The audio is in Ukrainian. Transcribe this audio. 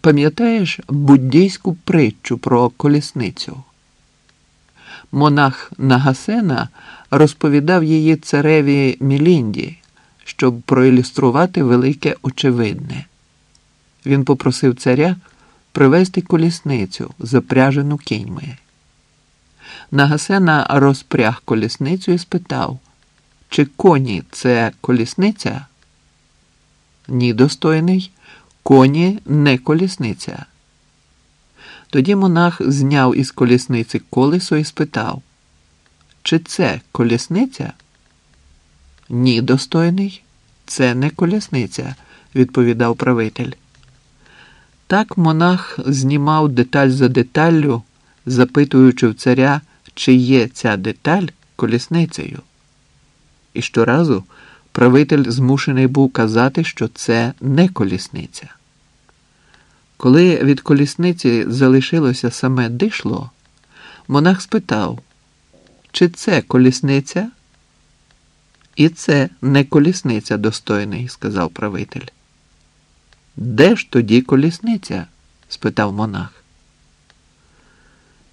Пам'ятаєш буддійську притчу про колісницю? Монах Нагасена розповідав її цареві Мілінді, щоб проілюструвати велике очевидне. Він попросив царя привезти колісницю, запряжену кіньми. Нагасена розпряг колісницю і спитав, чи коні це колісниця? Ні, достойний, коні не колісниця. Тоді монах зняв із колісниці колесо і спитав, чи це колісниця? Ні, достойний, це не колісниця, відповідав правитель. Так монах знімав деталь за деталлю, запитуючи в царя, чи є ця деталь колісницею. І щоразу правитель змушений був казати, що це не колісниця. Коли від колісниці залишилося саме дишло, монах спитав, чи це колісниця? І це не колісниця достойний, сказав правитель. Де ж тоді колісниця? спитав монах.